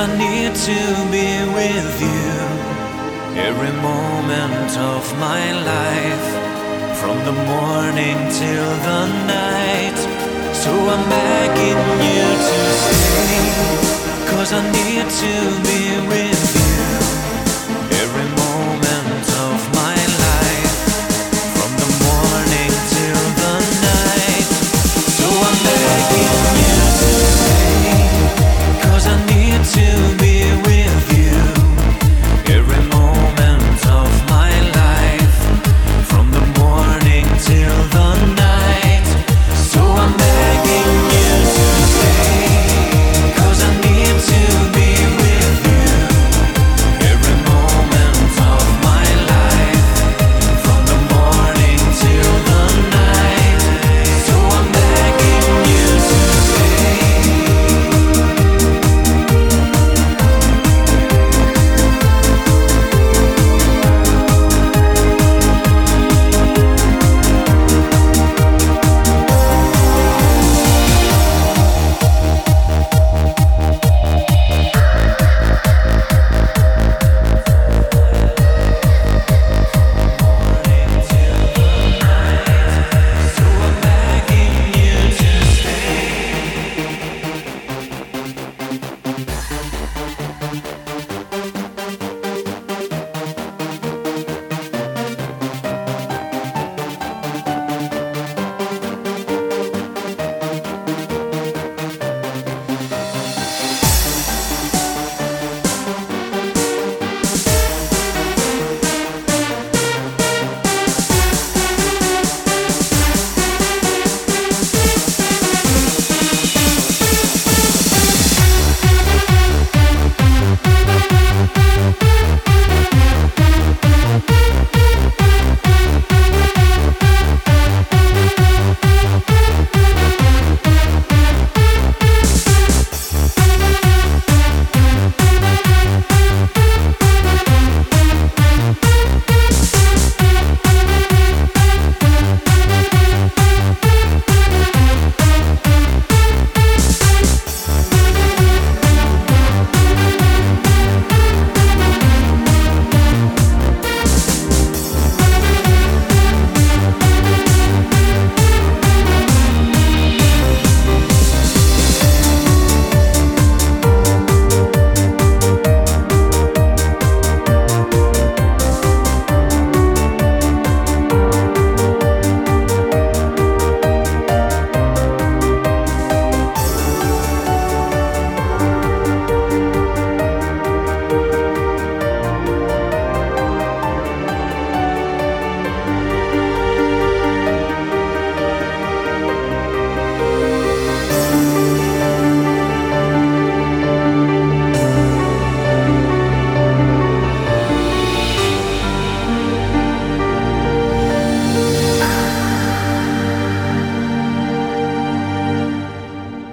I need to be with you every moment of my life, from the morning till the night. So I'm begging you to stay, cause I need to be with you.